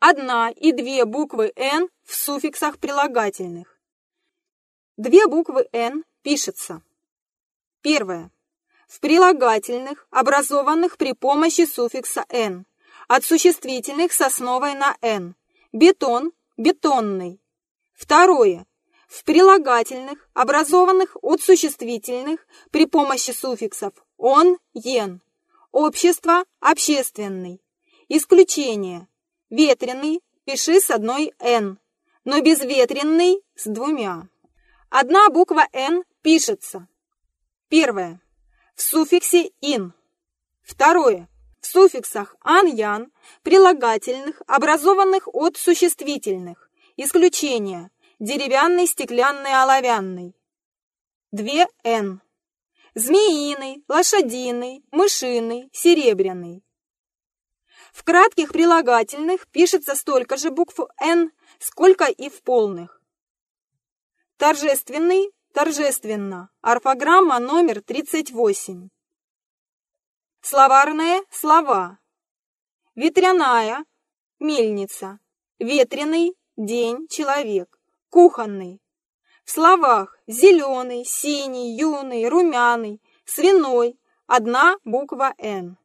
одна и две буквы «н» в суффиксах прилагательных. Две буквы «н» пишется. Первое. В прилагательных, образованных при помощи суффикса «н», от существительных с основой на «н». Бетон – бетонный. Второе. В прилагательных, образованных от существительных при помощи суффиксов «он», «ен». Общество – общественный. Исключение. Ветреный – пиши с одной «н», но безветренный – с двумя. Одна буква «н» пишется. Первое. В суффиксе «ин». Второе. В суффиксах «ан-ян», прилагательных, образованных от существительных. Исключение. Деревянный, стеклянный, оловянный. Две «н». Змеиный, лошадиный, мышиный, серебряный. В кратких прилагательных пишется столько же букв «н», сколько и в полных. Торжественный, торжественно, орфограмма номер 38. Словарные слова. Ветряная, мельница. Ветреный, день, человек. Кухонный. В словах зеленый, синий, юный, румяный, свиной. Одна буква «Н».